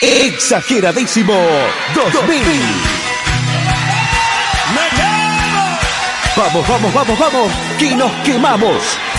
Exageradísimo 2000. Vamos, vamos, vamos, vamos, que nos quemamos.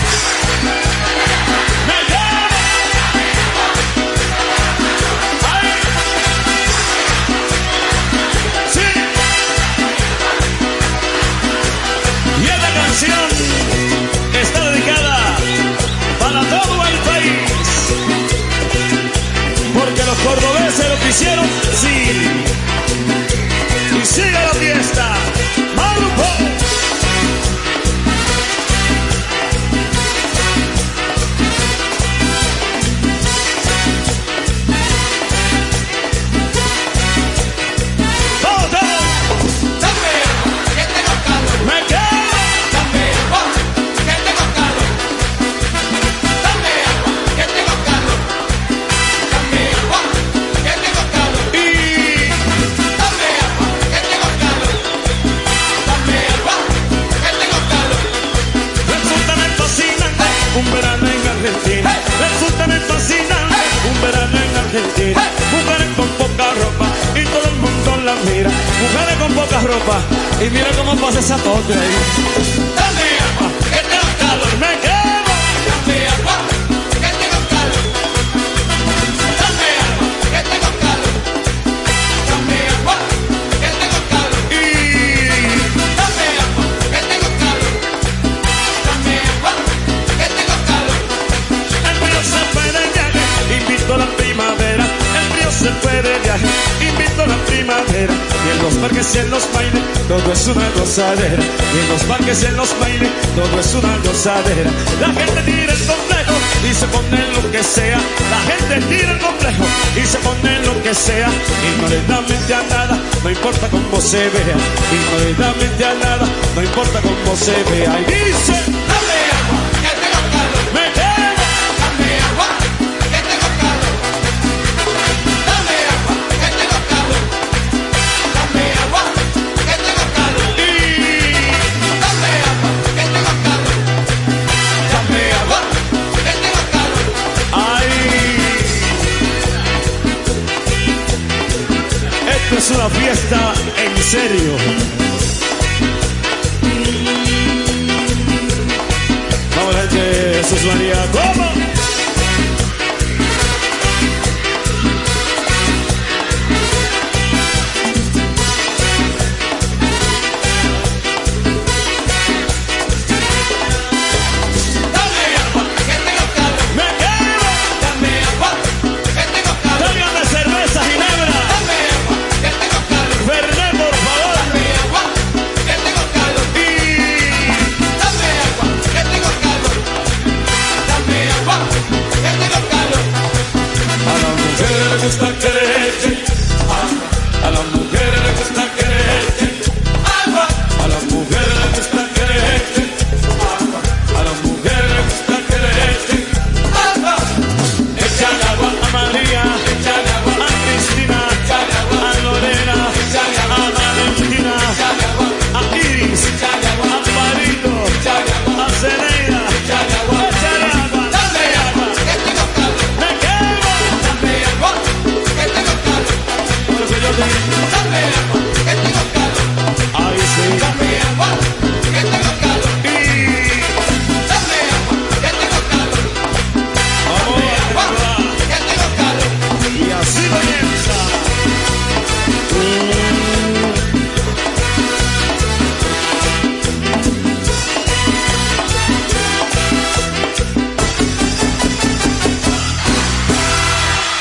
Y mira cómo pasa esa tote ahí. Dame agua, que tengo calor, me quedo. Dame agua, que tengo calor. Dame agua, que tengo calor. Dame agua, que tengo calor. Y dame agua, que tengo calor. Dame agua, que tengo calor. El río se fue de viaje, invito a la primavera. El río se fue de viaje, invito a la primavera. En los parques y en los bailes, todo es una gozadera. Y en los parques y en los bailes, todo es una gozadera. La gente tira el complejo y se pone lo que sea. La gente tira el complejo y se pone lo que sea. Y no le da mente a nada, no importa cómo se vea. Y no le da mente a nada, no importa cómo se vea. Y dice, Es una fiesta en serio. Vamos, gente, Jesús María, ¿cómo?